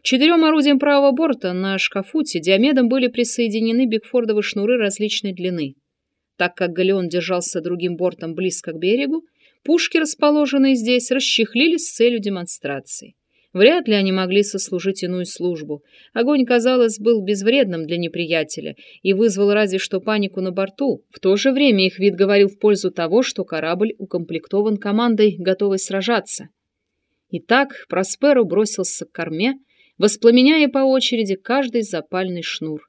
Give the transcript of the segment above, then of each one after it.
К четырем орудиям правого борта на шкафуте диамедом были присоединены бигфордовые шнуры различной длины. Так как галеон держался другим бортом близко к берегу, пушки, расположенные здесь, расчехлились с целью демонстрации. Вряд ли они могли сослужить иную службу. Огонь, казалось, был безвредным для неприятеля и вызвал разве что панику на борту. В то же время их вид говорил в пользу того, что корабль укомплектован командой, готовой сражаться. Итак, Просперо бросился к корме, воспламеняя по очереди каждый запальный шнур.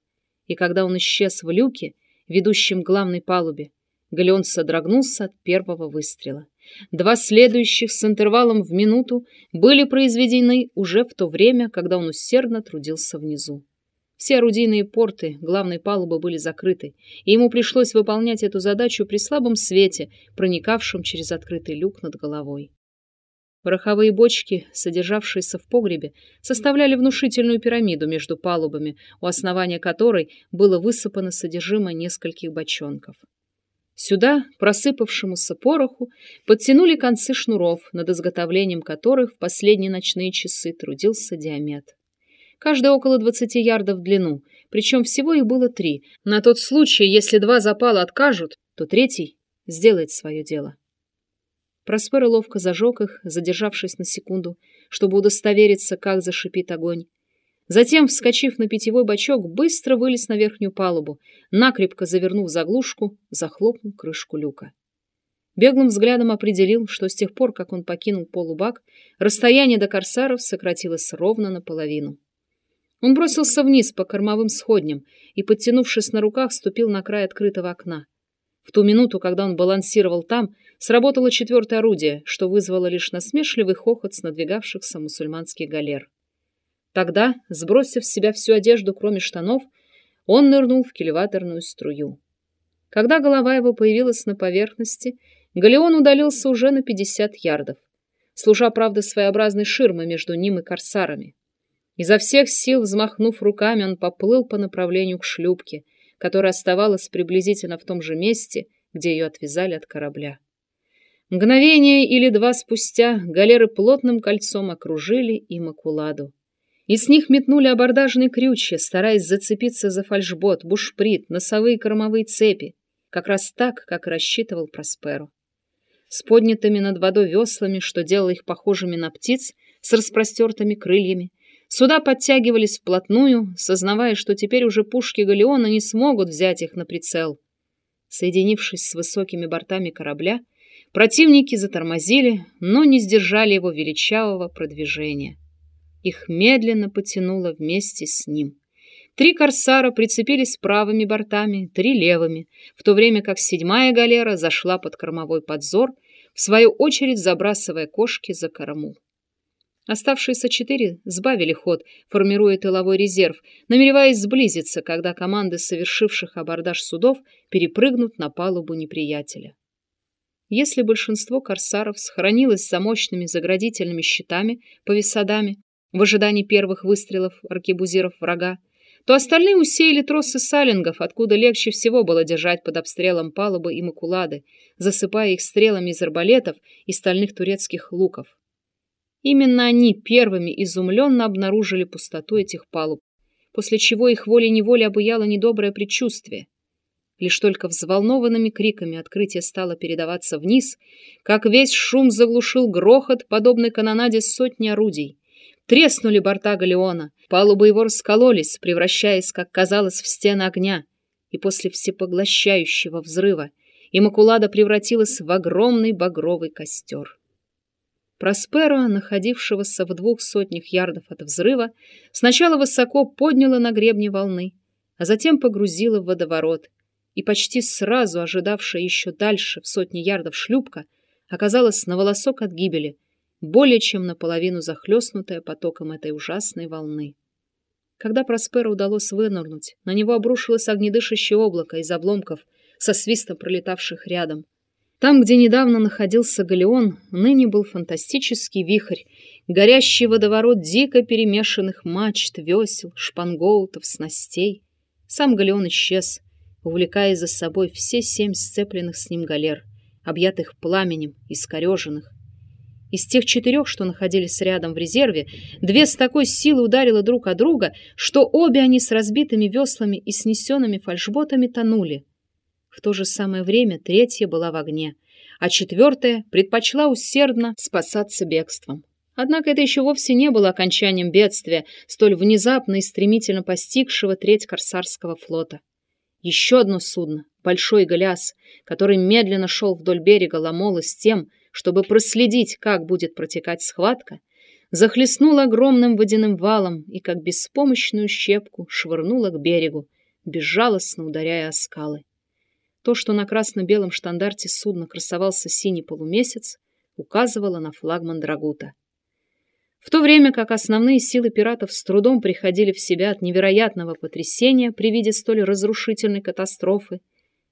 И когда он исчез в люке, ведущем к главной палубе, Галеон содрогнулся от первого выстрела. Два следующих с интервалом в минуту были произведены уже в то время, когда он усердно трудился внизу. Все орудийные порты главной палубы были закрыты, и ему пришлось выполнять эту задачу при слабом свете, проникавшем через открытый люк над головой. Пороховые бочки, содержавшиеся в погребе, составляли внушительную пирамиду между палубами, у основания которой было высыпано содержимое нескольких бочонков. Сюда, просыпавшемуся пороху, подтянули концы шнуров, над изготовлением которых в последние ночные часы трудился диамет. Каждый около 20 ярдов в длину, причем всего их было три. На тот случай, если два запала откажут, то третий сделает свое дело. Проспер ловко зажег их, задержавшись на секунду, чтобы удостовериться, как зашипит огонь. Затем, вскочив на питьевой бачок, быстро вылез на верхнюю палубу, накрепко завернув заглушку, захлопнул крышку люка. Беглым взглядом определил, что с тех пор, как он покинул полубак, расстояние до корсаров сократилось ровно наполовину. Он бросился вниз по кормовым сходням и, подтянувшись на руках, ступил на край открытого окна. В ту минуту, когда он балансировал там, сработало четвертое орудие, что вызвало лишь насмешливый хохот с надвигавшихся мусульманских галер. Тогда, сбросив с себя всю одежду, кроме штанов, он нырнул в кильваторную струю. Когда голова его появилась на поверхности, галеон удалился уже на 50 ярдов, служа, правда, своеобразной ширмой между ним и корсарами. Изо всех сил, взмахнув руками, он поплыл по направлению к шлюпке, которая оставалась приблизительно в том же месте, где ее отвязали от корабля. Мгновение или два спустя галеры плотным кольцом окружили Имакуладу и с них метнули абордажные крючья, стараясь зацепиться за фальшбот, бушприт, носовые кормовые цепи, как раз так, как рассчитывал Просперо. С поднятыми над водой веслами, что делало их похожими на птиц, с распростертыми крыльями, суда подтягивались вплотную, сознавая, что теперь уже пушки галеона не смогут взять их на прицел. Соединившись с высокими бортами корабля, противники затормозили, но не сдержали его величавого продвижения. Их медленно потянуло вместе с ним. Три корсара прицепились правыми бортами, три левыми, в то время как седьмая галера зашла под кормовой подзор, в свою очередь забрасывая кошки за корму. Оставшиеся четыре сбавили ход, формируя тыловой резерв, намереваясь сблизиться, когда команды совершивших абордаж судов перепрыгнут на палубу неприятеля. Если большинство корсаров сохранилось за мощными заградительными щитами, повисадами, в ожидании первых выстрелов аркебузиров врага, то остальные усеяли тросы салингов, откуда легче всего было держать под обстрелом палубы и макулады, засыпая их стрелами из арбалетов и стальных турецких луков. Именно они первыми изумленно обнаружили пустоту этих палуб, после чего их волей-неволей обуяло недоброе предчувствие. Лишь только взволнованными криками открытие стало передаваться вниз, как весь шум заглушил грохот, подобный канонаде сотни орудий. Треснули борта галеона, палубы его раскололись, превращаясь, как казалось, в стены огня, и после всепоглощающего взрыва Имакулада превратилась в огромный багровый костер. Просперо, находившегося в двух сотнях ярдов от взрыва, сначала высоко подняло на гребне волны, а затем погрузило в водоворот, и почти сразу ожидавшая еще дальше в сотни ярдов шлюпка оказалась на волосок от гибели — более чем наполовину захлестнутая потоком этой ужасной волны. Когда Просперу удалось вынырнуть, на него обрушилось огнедышащее облако из обломков, со свистом пролетавших рядом. Там, где недавно находился галеон, ныне был фантастический вихрь, горящий водоворот дико перемешанных мачт, весел, шпангоутов, снастей. Сам галеон исчез, увлекая за собой все семь сцепленных с ним галер, объятых пламенем, искореженных, Из тех четырех, что находились рядом в резерве, две с такой силой ударило друг о друга, что обе они с разбитыми веслами и снесенными фальшботами тонули. В то же самое время третья была в огне, а четвертая предпочла усердно спасаться бегством. Однако это еще вовсе не было окончанием бедствия, столь внезапно и стремительно постигшего треть корсарского флота. Еще одно судно, большой Голиас, который медленно шел вдоль берега Ламолы с тем, чтобы проследить, как будет протекать схватка, захлестнул огромным водяным валом и, как беспомощную щепку, швырнула к берегу, безжалостно ударяя о скалы. То, что на красно-белом штандарте судна красовался синий полумесяц, указывало на флагман Драгута. В то время как основные силы пиратов с трудом приходили в себя от невероятного потрясения при виде столь разрушительной катастрофы,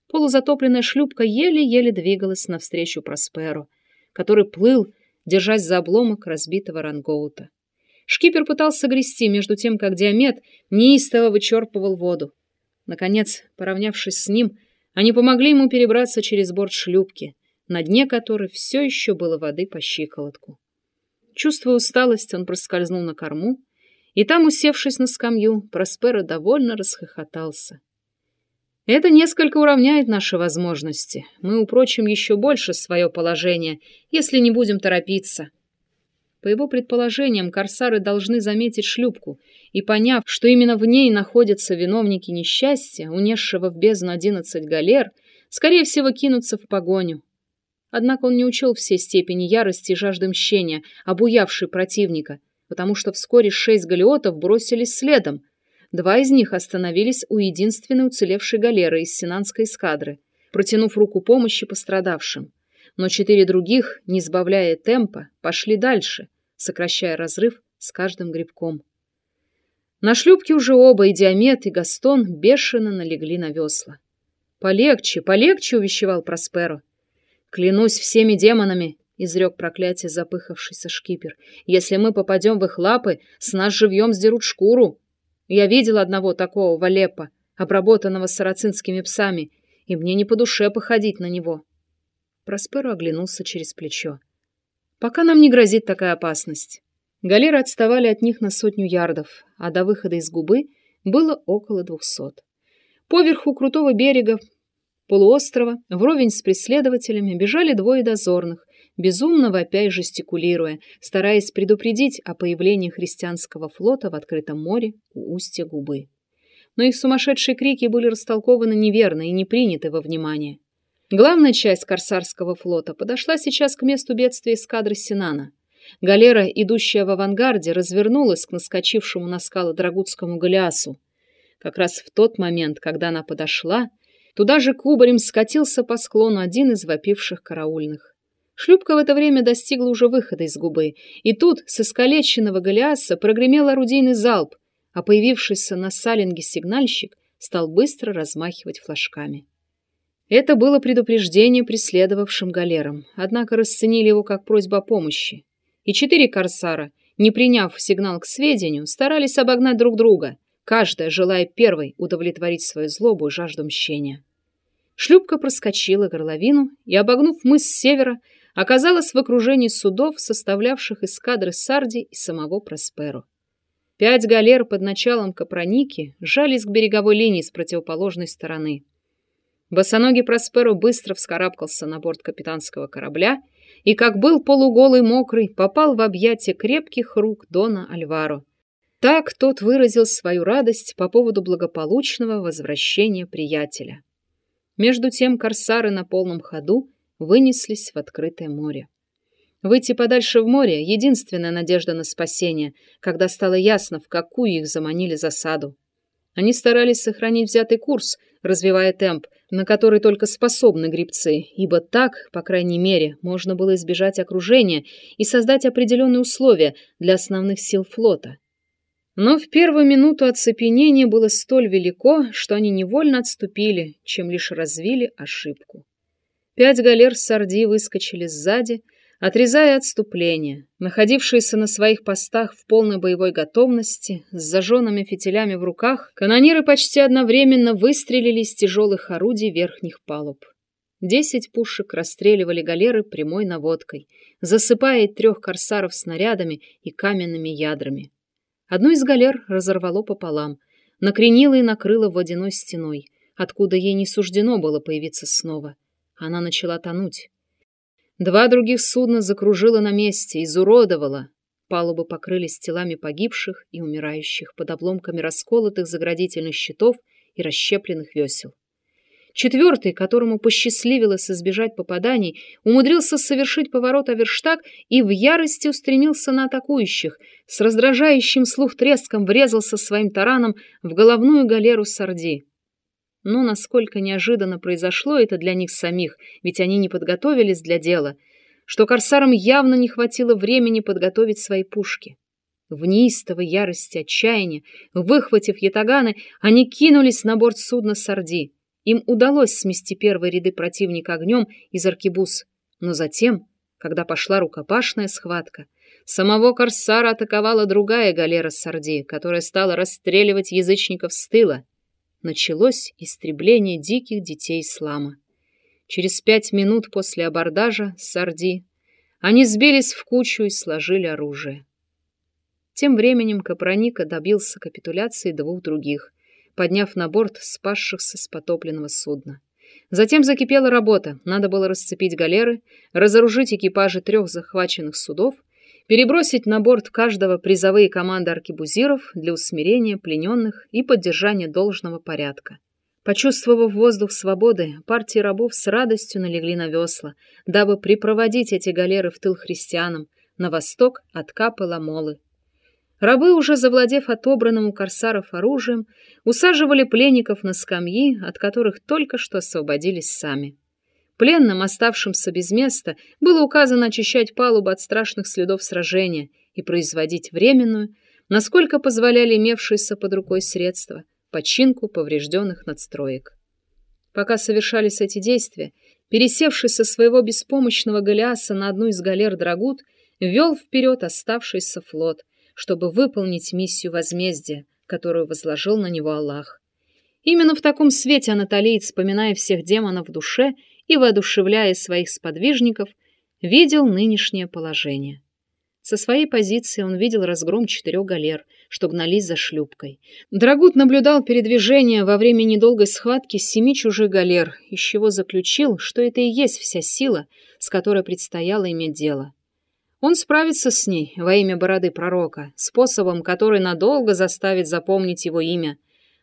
полузатопленная шлюпка еле-еле двигалась навстречу Просперу, который плыл, держась за обломок разбитого рангоута. Шкипер пытался грести, между тем, как Диамет неистово вычерпывал воду. Наконец, поравнявшись с ним, они помогли ему перебраться через борт шлюпки, на дне которой все еще было воды по щиколотку. Чувствуя усталость, он проскользнул на корму, и там, усевшись на скамью, Проспера довольно расхохотался. Это несколько уравняет наши возможности. Мы упрочим еще больше свое положение, если не будем торопиться. По его предположениям, корсары должны заметить шлюпку и, поняв, что именно в ней находятся виновники несчастья, унесшего в бездну одиннадцать галер, скорее всего, кинуться в погоню. Однако он не учел всей степени ярости и жажды мщения, обуявшей противника, потому что вскоре шесть галеотов бросились следом. Два из них остановились у единственной уцелевшей галеры из синанской эскадры, протянув руку помощи пострадавшим. Но четыре других, не сбавляя темпа, пошли дальше, сокращая разрыв с каждым грибком. На шлюпке уже оба, и Диамет, и Гастон, бешено налегли на весла. «Полегче, полегче!» — увещевал Просперо. «Клянусь всеми демонами!» — изрек проклятие запыхавшийся шкипер. «Если мы попадем в их лапы, с нас живьем сдерут шкуру. Я видел одного такого валепа, обработанного сарацинскими псами, и мне не по душе походить на него». Просперо оглянулся через плечо. «Пока нам не грозит такая опасность». Галеры отставали от них на сотню ярдов, а до выхода из губы было около двухсот. Поверху крутого берега полуострова, вровень с преследователями, бежали двое дозорных, безумно вопя и жестикулируя, стараясь предупредить о появлении христианского флота в открытом море у устья губы. Но их сумасшедшие крики были растолкованы неверно и не приняты во внимание. Главная часть корсарского флота подошла сейчас к месту бедствия эскадры Синана. Галера, идущая в авангарде, развернулась к наскочившему на скалы Драгутскому Голиасу. Как раз в тот момент, когда она подошла, Туда же кубарем скатился по склону один из вопивших караульных. Шлюпка в это время достигла уже выхода из губы, и тут с искалеченного Голиаса прогремел орудийный залп, а появившийся на салинге сигнальщик стал быстро размахивать флажками. Это было предупреждение преследовавшим галерам, однако расценили его как просьба о помощи. И четыре корсара, не приняв сигнал к сведению, старались обогнать друг друга, каждая желая первой удовлетворить свою злобу и жажду мщения. Шлюпка проскочила горловину и, обогнув мыс с севера, оказалась в окружении судов, составлявших эскадры Сарди и самого Просперо. Пять галер под началом Капроники жались к береговой линии с противоположной стороны. Босоногий Просперо быстро вскарабкался на борт капитанского корабля и, как был полуголый мокрый, попал в объятия крепких рук Дона Альваро. Так тот выразил свою радость по поводу благополучного возвращения приятеля. Между тем корсары на полном ходу вынеслись в открытое море. Выйти подальше в море — единственная надежда на спасение, когда стало ясно, в какую их заманили засаду. Они старались сохранить взятый курс, развивая темп, на который только способны грибцы, ибо так, по крайней мере, можно было избежать окружения и создать определенные условия для основных сил флота — но в первую минуту оцепенение было столь велико, что они невольно отступили, чем лишь развили ошибку. Пять галер сарди выскочили сзади, отрезая отступление. Находившиеся на своих постах в полной боевой готовности, с зажженными фитилями в руках, канониры почти одновременно выстрелили из тяжелых орудий верхних палуб. Десять пушек расстреливали галеры прямой наводкой, засыпая трех корсаров снарядами и каменными ядрами. Одну из галер разорвало пополам, накренило и накрыло водяной стеной, откуда ей не суждено было появиться снова. Она начала тонуть. Два других судна закружило на месте, изуродовало. Палубы покрылись телами погибших и умирающих под обломками расколотых заградительных щитов и расщепленных весел. Четвертый, которому посчастливилось избежать попаданий, умудрился совершить поворот Аверштаг и в ярости устремился на атакующих, с раздражающим слух треском врезался своим тараном в головную галеру Сарди. Но насколько неожиданно произошло это для них самих, ведь они не подготовились для дела, что корсарам явно не хватило времени подготовить свои пушки. В неистовой ярости отчаяния, выхватив ятаганы, они кинулись на борт судна Сарди. Им удалось смести первые ряды противника огнем из аркебуз, но затем, когда пошла рукопашная схватка, самого корсара атаковала другая галера Сарди, которая стала расстреливать язычников с тыла началось истребление диких детей ислама. Через пять минут после абордажа Сарди они сбились в кучу и сложили оружие. Тем временем Капроника добился капитуляции двух других, подняв на борт спасшихся с потопленного судна. Затем закипела работа. Надо было расцепить галеры, разоружить экипажи трех захваченных судов перебросить на борт каждого призовые команды аркебузиров для усмирения плененных и поддержания должного порядка. Почувствовав воздух свободы, партии рабов с радостью налегли на весла, дабы припроводить эти галеры в тыл христианам на восток от Капы Ламолы. Рабы, уже завладев отобранным у корсаров оружием, усаживали пленников на скамьи, от которых только что освободились сами. Пленным, оставшимся без места, было указано очищать палубу от страшных следов сражения и производить временную, насколько позволяли имевшиеся под рукой средства, починку поврежденных надстроек. Пока совершались эти действия, пересевший со своего беспомощного Голиаса на одну из галер Драгут, вел вперед оставшийся флот, чтобы выполнить миссию возмездия, которую возложил на него Аллах. Именно в таком свете анатолиец, вспоминая всех демонов в душе, и, воодушевляя своих сподвижников, видел нынешнее положение. Со своей позиции он видел разгром четырех галер, что гнались за шлюпкой. Драгут наблюдал передвижение во время недолгой схватки семи чужих галер, из чего заключил, что это и есть вся сила, с которой предстояло иметь дело. Он справится с ней во имя бороды пророка, способом, который надолго заставит запомнить его имя.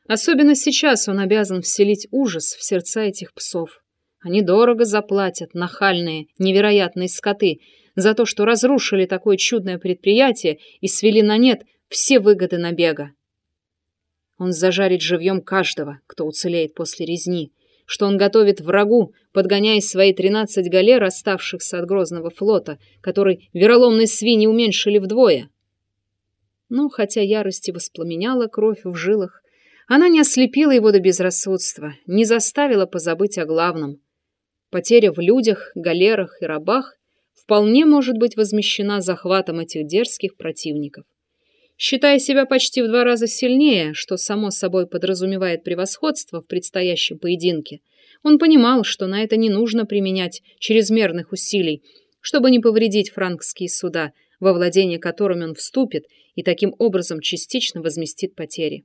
Особенно сейчас он обязан вселить ужас в сердца этих псов. Они дорого заплатят, нахальные, невероятные скоты, за то, что разрушили такое чудное предприятие и свели на нет все выгоды набега. Он зажарит живьем каждого, кто уцелеет после резни, что он готовит врагу, подгоняя свои тринадцать галер, оставшихся от грозного флота, который вероломные свиньи уменьшили вдвое. Но хотя ярость и воспламеняла кровь в жилах, она не ослепила его до безрассудства, не заставила позабыть о главном — Потеря в людях, галерах и рабах вполне может быть возмещена захватом этих дерзких противников. Считая себя почти в два раза сильнее, что само собой подразумевает превосходство в предстоящем поединке, он понимал, что на это не нужно применять чрезмерных усилий, чтобы не повредить франкские суда, во владение которыми он вступит и таким образом частично возместит потери.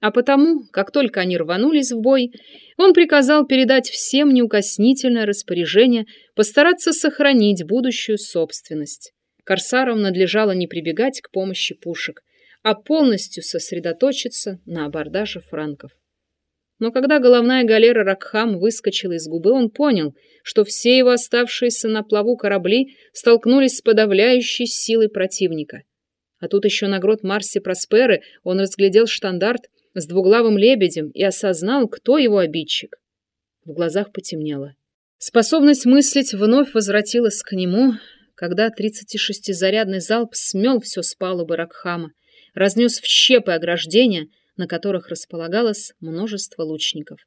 А потому, как только они рванулись в бой, он приказал передать всем неукоснительное распоряжение постараться сохранить будущую собственность. Корсарам надлежало не прибегать к помощи пушек, а полностью сосредоточиться на абордаже франков. Но когда головная галера Ракхам выскочила из губы, он понял, что все его оставшиеся на плаву корабли столкнулись с подавляющей силой противника. А тут еще на грот Марси Просперы он разглядел штандарт с двуглавым лебедем и осознал, кто его обидчик. В глазах потемнело. Способность мыслить вновь возвратилась к нему, когда 36-зарядный залп смел все с палубы Ракхама, разнес в щепы ограждения, на которых располагалось множество лучников.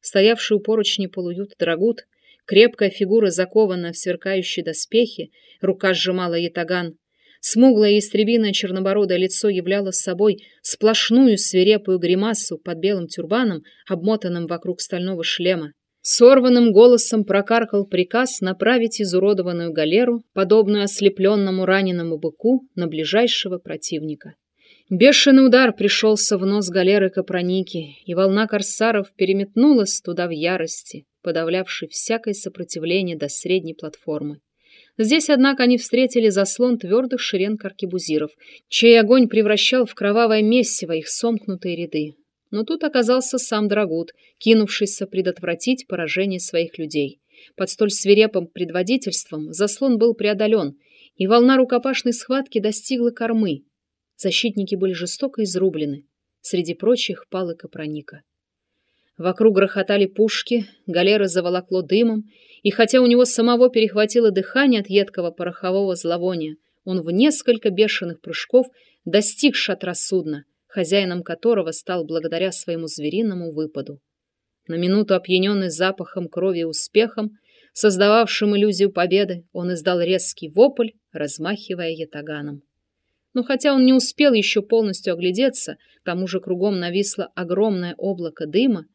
Стоявший у поручни полуют Драгут, крепкая фигура, закованная в сверкающие доспехи, рука сжимала ятаган, Смуглое истребиное чернобородое лицо являло собой сплошную свирепую гримасу под белым тюрбаном, обмотанным вокруг стального шлема. Сорванным голосом прокаркал приказ направить изуродованную галеру, подобную ослепленному раненому быку, на ближайшего противника. Бешеный удар пришелся в нос галеры Капроники, и волна корсаров переметнулась туда в ярости, подавлявшей всякое сопротивление до средней платформы. Здесь, однако, они встретили заслон твердых шеренг аркебузиров, чей огонь превращал в кровавое месиво их сомкнутые ряды. Но тут оказался сам Драгут, кинувшийся предотвратить поражение своих людей. Под столь свирепым предводительством заслон был преодолен, и волна рукопашной схватки достигла кормы. Защитники были жестоко изрублены. Среди прочих пал и Капроника. Вокруг грохотали пушки, галеры заволокло дымом, и хотя у него самого перехватило дыхание от едкого порохового зловония, он в несколько бешеных прыжков достиг шатра судна, хозяином которого стал благодаря своему звериному выпаду. На минуту опьяненный запахом крови и успехом, создававшим иллюзию победы, он издал резкий вопль, размахивая ятаганом. Но хотя он не успел еще полностью оглядеться, к тому же кругом нависло огромное облако дыма,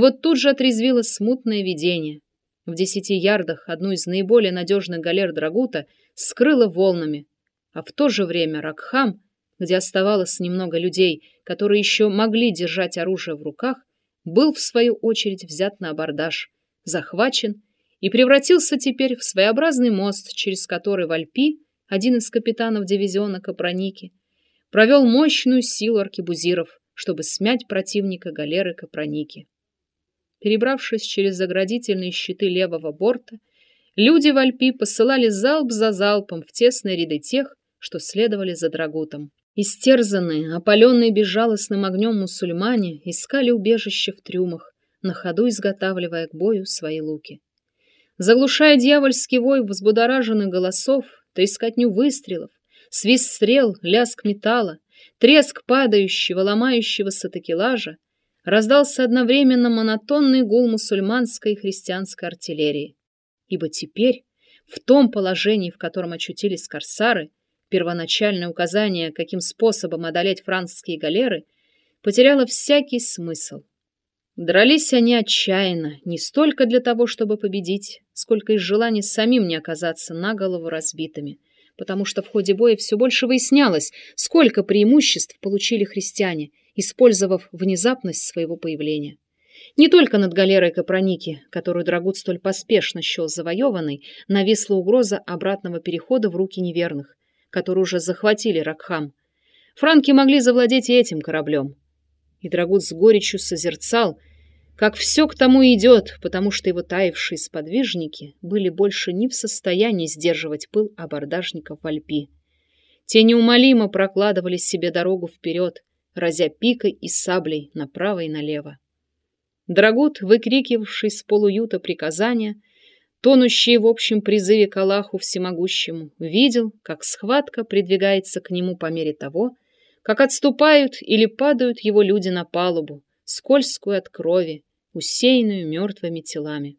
вот тут же отрезвило смутное видение. В десяти ярдах одну из наиболее надежных галер Драгута скрыло волнами, а в то же время Ракхам, где оставалось немного людей, которые еще могли держать оружие в руках, был в свою очередь взят на абордаж, захвачен и превратился теперь в своеобразный мост, через который Вальпи, один из капитанов дивизиона Капроники, провел мощную силу аркебузиров, чтобы смять противника галеры Капроники. Перебравшись через заградительные щиты левого борта, люди в Альпи посылали залп за залпом в тесные ряды тех, что следовали за Драгутом. Истерзанные, опаленные безжалостным огнем мусульмане искали убежище в трюмах, на ходу изготавливая к бою свои луки. Заглушая дьявольский вой взбудораженных голосов, трескотню выстрелов, свист стрел, лязг металла, треск падающего, ломающегося такелажа, раздался одновременно монотонный гул мусульманской и христианской артиллерии. Ибо теперь, в том положении, в котором очутились корсары, первоначальное указание, каким способом одолеть французские галеры, потеряло всякий смысл. Дрались они отчаянно, не столько для того, чтобы победить, сколько из желания самим не оказаться на голову разбитыми, потому что в ходе боя все больше выяснялось, сколько преимуществ получили христиане, использовав внезапность своего появления. Не только над галерой Капроники, которую Драгут столь поспешно счел завоеванной, нависла угроза обратного перехода в руки неверных, которые уже захватили Ракхам. Франки могли завладеть и этим кораблем. И Драгут с горечью созерцал, как все к тому идет, потому что его таявшие сподвижники были больше не в состоянии сдерживать пыл абордажников в Альпи. Те неумолимо прокладывали себе дорогу вперед, разя пикой и саблей направо и налево. Драгут, выкрикивавший с полуюта приказания, тонущий в общем призыве к Аллаху Всемогущему, видел, как схватка придвигается к нему по мере того, как отступают или падают его люди на палубу, скользкую от крови, усеянную мертвыми телами.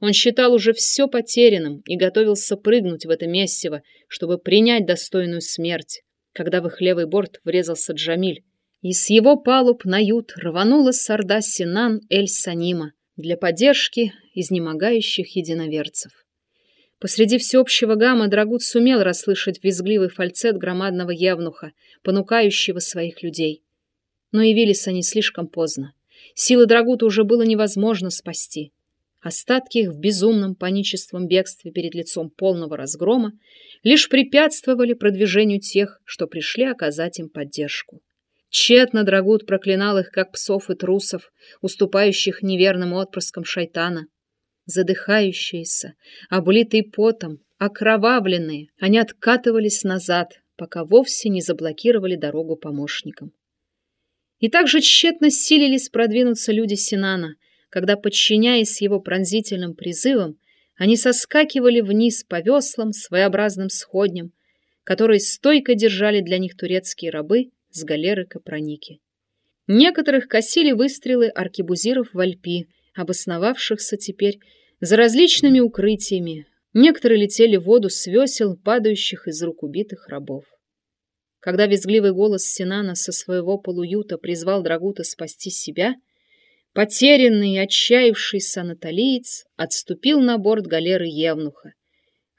Он считал уже все потерянным и готовился прыгнуть в это месиво, чтобы принять достойную смерть, когда в их левый борт врезался Джамиль, и с его палуб на ют рванула с орда Синан Эль-Санима для поддержки изнемогающих единоверцев. Посреди всеобщего гамма Драгут сумел расслышать визгливый фальцет громадного явнуха, понукающего своих людей. Но явились они слишком поздно. Силы Драгута уже было невозможно спасти. Остатки их в безумном паническом бегстве перед лицом полного разгрома лишь препятствовали продвижению тех, что пришли оказать им поддержку. Тщетно Драгут проклинал их, как псов и трусов, уступающих неверным отпрыскам шайтана. Задыхающиеся, облитые потом, окровавленные, они откатывались назад, пока вовсе не заблокировали дорогу помощникам. И также тщетно силились продвинуться люди Синана, когда, подчиняясь его пронзительным призывам, они соскакивали вниз по веслам своеобразным сходням, которые стойко держали для них турецкие рабы с галеры Капроники. Некоторых косили выстрелы аркебузиров в Альпи, обосновавшихся теперь за различными укрытиями. Некоторые летели в воду с весел, падающих из рук убитых рабов. Когда визгливый голос Синана со своего полуюта призвал Драгута спасти себя, Потерянный и отчаявшийся анатолиец отступил на борт галеры Евнуха.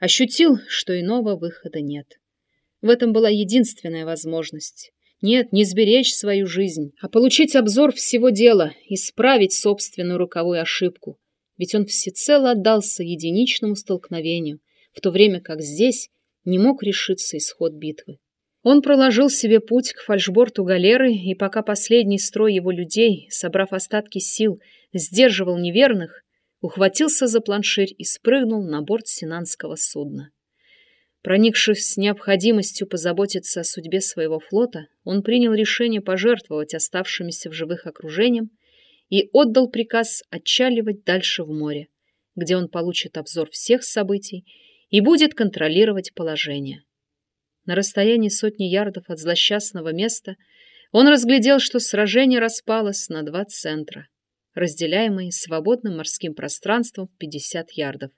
Ощутил, что иного выхода нет. В этом была единственная возможность. Нет, не сберечь свою жизнь, а получить обзор всего дела, исправить собственную роковую ошибку. Ведь он всецело отдался единичному столкновению, в то время как здесь не мог решиться исход битвы. Он проложил себе путь к фальшборту галеры, и пока последний строй его людей, собрав остатки сил, сдерживал неверных, ухватился за планширь и спрыгнул на борт синанского судна. Проникшись с необходимостью позаботиться о судьбе своего флота, он принял решение пожертвовать оставшимися в живых окружением и отдал приказ отчаливать дальше в море, где он получит обзор всех событий и будет контролировать положение. На расстоянии сотни ярдов от злосчастного места он разглядел, что сражение распалось на два центра, разделяемые свободным морским пространством в 50 ярдов.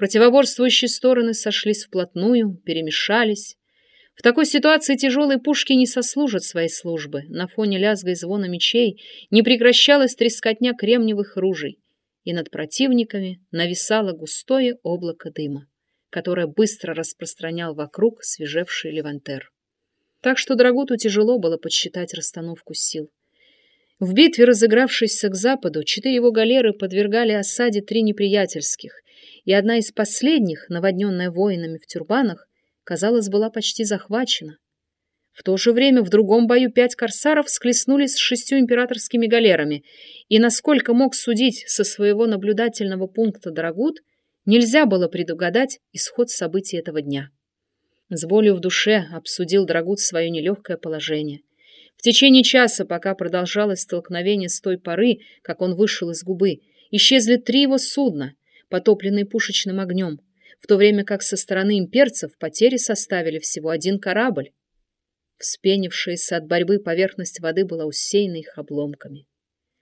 Противоборствующие стороны сошлись вплотную, перемешались. В такой ситуации тяжелые пушки не сослужат своей службы. На фоне лязга и звона мечей не прекращалась трескотня кремниевых ружей, и над противниками нависало густое облако дыма которое быстро распространял вокруг свежевший левантер. Так что Драгуту тяжело было подсчитать расстановку сил. В битве, разыгравшейся к западу, четыре его галеры подвергали осаде три неприятельских, и одна из последних, наводненная воинами в тюрбанах, казалось, была почти захвачена. В то же время в другом бою пять корсаров склеснулись с шестью императорскими галерами, и, насколько мог судить со своего наблюдательного пункта Драгут, Нельзя было предугадать исход событий этого дня. С болью в душе обсудил Драгут свое нелегкое положение. В течение часа, пока продолжалось столкновение с той поры, как он вышел из губы, исчезли три его судна, потопленные пушечным огнем, в то время как со стороны имперцев потери составили всего один корабль. Вспенившаяся от борьбы поверхность воды была усеяна их обломками.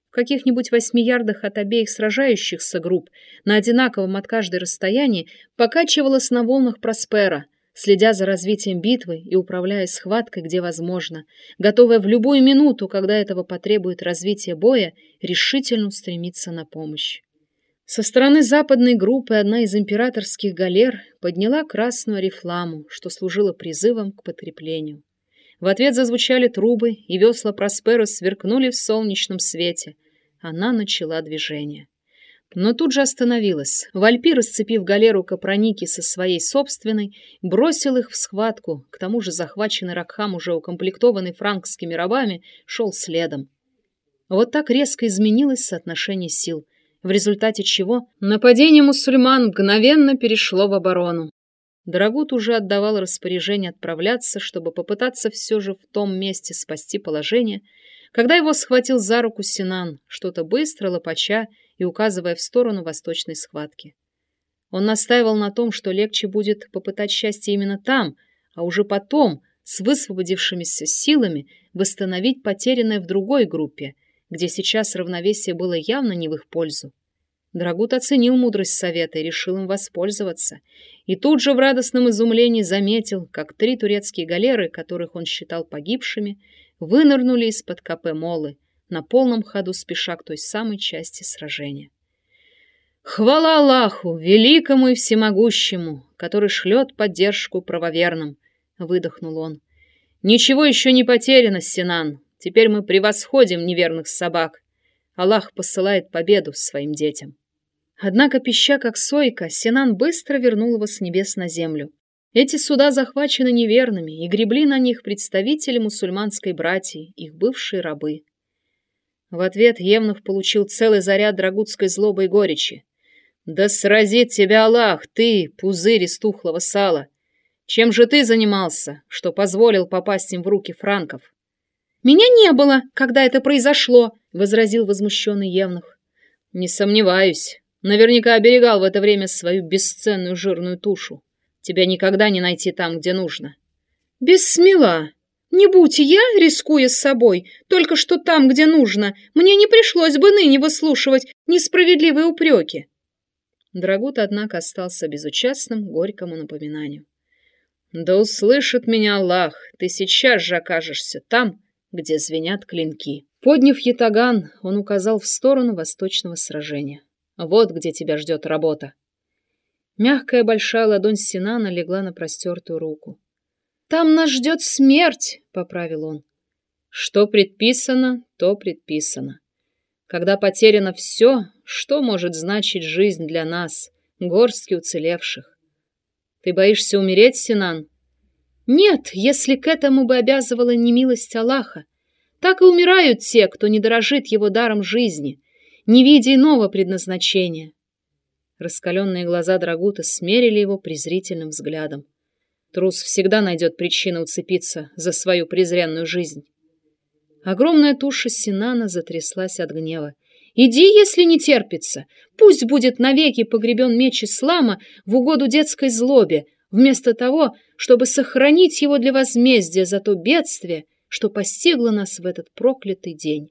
В каких-нибудь восьми ярдах от обеих сражающихся групп на одинаковом от каждой расстоянии покачивалась на волнах Проспера, следя за развитием битвы и управляя схваткой, где возможно, готовая в любую минуту, когда этого потребует развитие боя, решительно устремиться на помощь. Со стороны западной группы одна из императорских галер подняла красную орифламу, что служило призывом к подкреплению. В ответ зазвучали трубы, и весла Просперы сверкнули в солнечном свете. Она начала движение. Но тут же остановилась. Вальпи, расцепив галеру Капроники со своей собственной, бросил их в схватку. К тому же захваченный Ракхам, уже укомплектованный франкскими рабами, шел следом. Вот так резко изменилось соотношение сил, в результате чего нападение мусульман мгновенно перешло в оборону. Дорогут уже отдавал распоряжение отправляться, чтобы попытаться все же в том месте спасти положение, когда его схватил за руку Синан, что-то быстро лопача и указывая в сторону восточной схватки. Он настаивал на том, что легче будет попытать счастье именно там, а уже потом, с высвободившимися силами, восстановить потерянное в другой группе, где сейчас равновесие было явно не в их пользу. Драгут оценил мудрость совета и решил им воспользоваться. И тут же в радостном изумлении заметил, как три турецкие галеры, которых он считал погибшими, вынырнули из-под КП Молы, на полном ходу спеша к той самой части сражения. «Хвала Аллаху, великому и всемогущему, который шлет поддержку правоверным!» — выдохнул он. «Ничего еще не потеряно, Синан. Теперь мы превосходим неверных собак. Аллах посылает победу своим детям. Однако, пища как сойка, Синан быстро вернул его с небес на землю. Эти суда захвачены неверными, и гребли на них представители мусульманской братьи, их бывшие рабы. В ответ Евнух получил целый заряд драгутской злобы и горечи. «Да сразит тебя Аллах, ты, пузырь из тухлого сала! Чем же ты занимался, что позволил попасть им в руки франков?» «Меня не было, когда это произошло», — возразил возмущенный Евнух. «Не сомневаюсь. Наверняка оберегал в это время свою бесценную жирную тушу. Тебя никогда не найти там, где нужно». «Бессмела! Не будь я, рискуя с собой, только что там, где нужно, мне не пришлось бы ныне выслушивать несправедливые упреки». Драгут, однако, остался безучастным горькому напоминанию. «Да услышит меня Аллах, ты сейчас же окажешься там, где звенят клинки. Подняв ятаган, он указал в сторону восточного сражения. Вот где тебя ждет работа. Мягкая большая ладонь Синана легла на простертую руку. «Там нас ждет смерть!» — поправил он. «Что предписано, то предписано. Когда потеряно все, что может значить жизнь для нас, горстки уцелевших? Ты боишься умереть, Синан?» «Нет, если к этому бы обязывала немилость Аллаха. Так и умирают те, кто не дорожит его даром жизни, не видя иного предназначения. Раскаленные глаза Драгута смерили его презрительным взглядом. Трус всегда найдет причину уцепиться за свою презренную жизнь. Огромная туша Синана затряслась от гнева. «Иди, если не терпится! Пусть будет навеки погребен меч Ислама в угоду детской злобе, вместо того, чтобы сохранить его для возмездия за то бедствие, что постигло нас в этот проклятый день».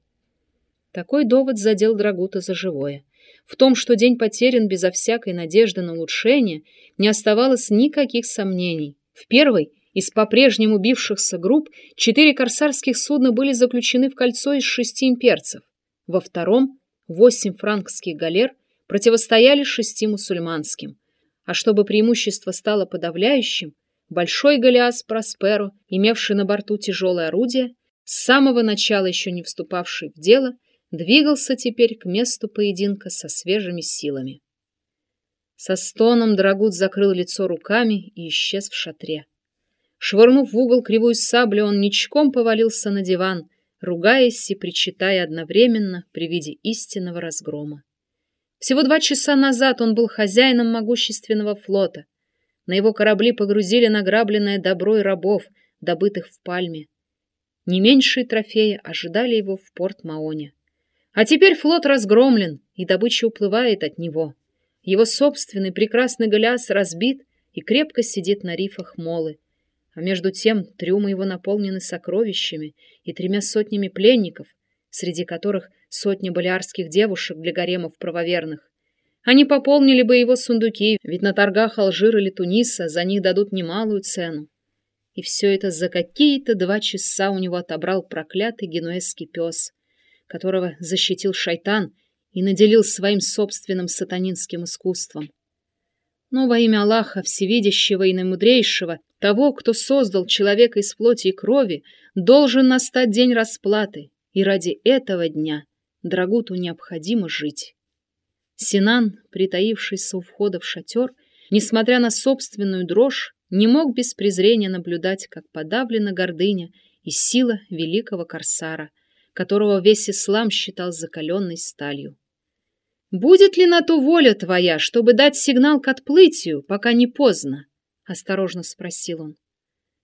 Такой довод задел Драгута за живое. В том, что день потерян безо всякой надежды на улучшение, не оставалось никаких сомнений. В первой из по-прежнему бившихся групп четыре корсарских судна были заключены в кольцо из шести имперцев. Во втором восемь франкских галер противостояли шести мусульманским. А чтобы преимущество стало подавляющим, большой галеас Просперо, имевший на борту тяжелое орудие, с самого начала еще не вступавший в дело, двигался теперь к месту поединка со свежими силами. Со стоном Драгут закрыл лицо руками и исчез в шатре. Швырнув в угол кривую саблю, он ничком повалился на диван, ругаясь и причитая одновременно при виде истинного разгрома. Всего два часа назад он был хозяином могущественного флота. На его корабли погрузили награбленное добро и рабов, добытых в Пальме. Не меньшие трофеи ожидали его в порт Маоне. А теперь флот разгромлен, и добыча уплывает от него. Его собственный прекрасный Голиас разбит и крепко сидит на рифах Молы. А между тем трюмы его наполнены сокровищами и тремя сотнями пленников, среди которых сотни болярских девушек для гаремов правоверных. Они пополнили бы его сундуки, ведь на торгах Алжира или Туниса за них дадут немалую цену. И все это за какие-то два часа у него отобрал проклятый генуэзский пес, которого защитил шайтан и наделил своим собственным сатанинским искусством. Но во имя Аллаха, всевидящего и наимудрейшего, того, кто создал человека из плоти и крови, должен настать день расплаты, и ради этого дня Драгуту необходимо жить. Синан, притаившийся у входа в шатер, несмотря на собственную дрожь, не мог без презрения наблюдать, как подавлена гордыня и сила великого корсара — которого весь ислам считал закаленной сталью. «Будет ли на то воля твоя, чтобы дать сигнал к отплытию, пока не поздно?» — осторожно спросил он.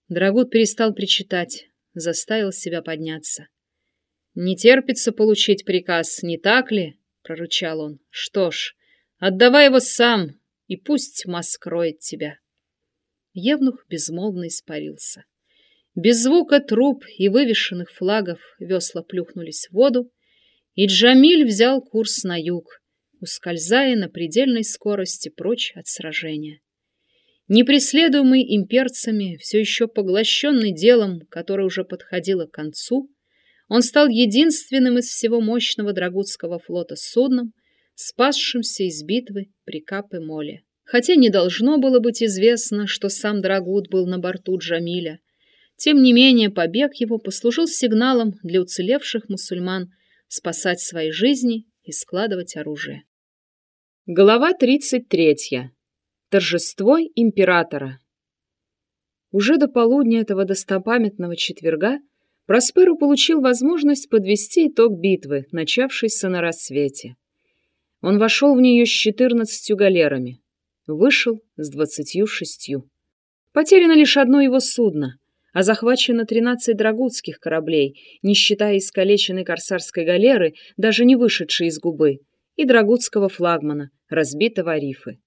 Драгут перестал причитать, заставил себя подняться. «Не терпится получить приказ, не так ли?» — прорычал он. «Что ж, отдавай его сам, и пусть тьма скроет тебя». Евнух безмолвно испарился. Без звука труб и вывешенных флагов весла плюхнулись в воду, и Джамиль взял курс на юг, ускользая на предельной скорости прочь от сражения. Непреследуемый имперцами, все еще поглощенный делом, которое уже подходило к концу, он стал единственным из всего мощного Драгутского флота судном, спасшимся из битвы при Капе-Моле. Хотя не должно было быть известно, что сам Драгут был на борту Джамиля, тем не менее, побег его послужил сигналом для уцелевших мусульман спасать свои жизни и складывать оружие. Глава 33. Торжество императора. Уже до полудня этого достопамятного четверга Просперу получил возможность подвести итог битвы, начавшейся на рассвете. Он вошел в нее с четырнадцатью галерами, вышел с двадцатью шестью. Потеряно лишь одно его судно — а захвачено 13 драгутских кораблей, не считая искалеченной корсарской галеры, даже не вышедшей из губы, и драгутского флагмана, разбитого рифы.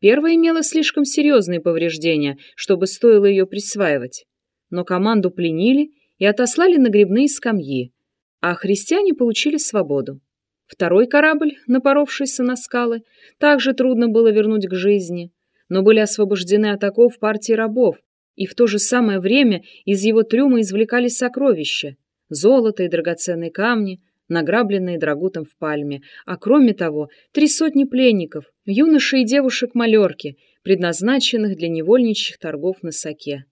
Первая имела слишком серьезные повреждения, чтобы стоило ее присваивать. Но команду пленили и отослали на грибные скамьи, а христиане получили свободу. Второй корабль, напоровшийся на скалы, также трудно было вернуть к жизни, но были освобождены от оков партии рабов, и в то же самое время из его трюма извлекали сокровища, золото и драгоценные камни, награбленные Драгутом в Пальме, а кроме того, три сотни пленников, юношей и девушек-малерки, предназначенных для невольничьих торгов на Саке.